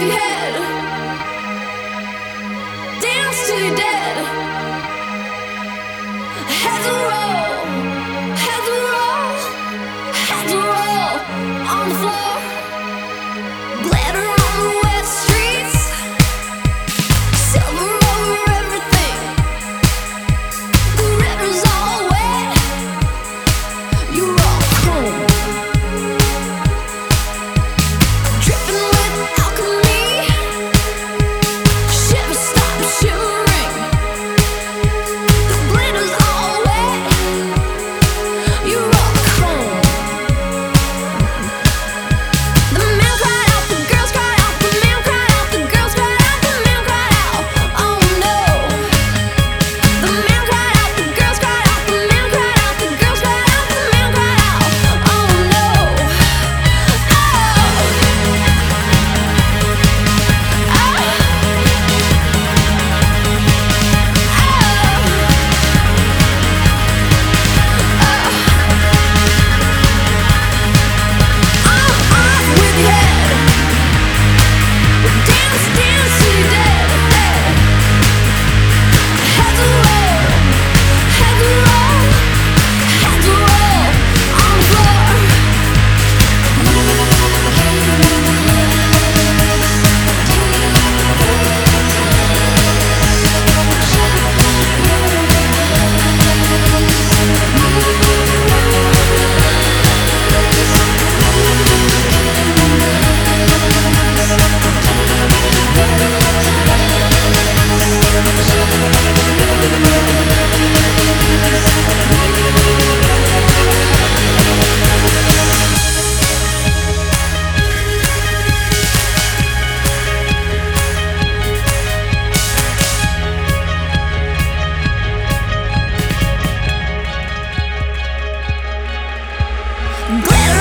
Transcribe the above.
wave your head. Glitter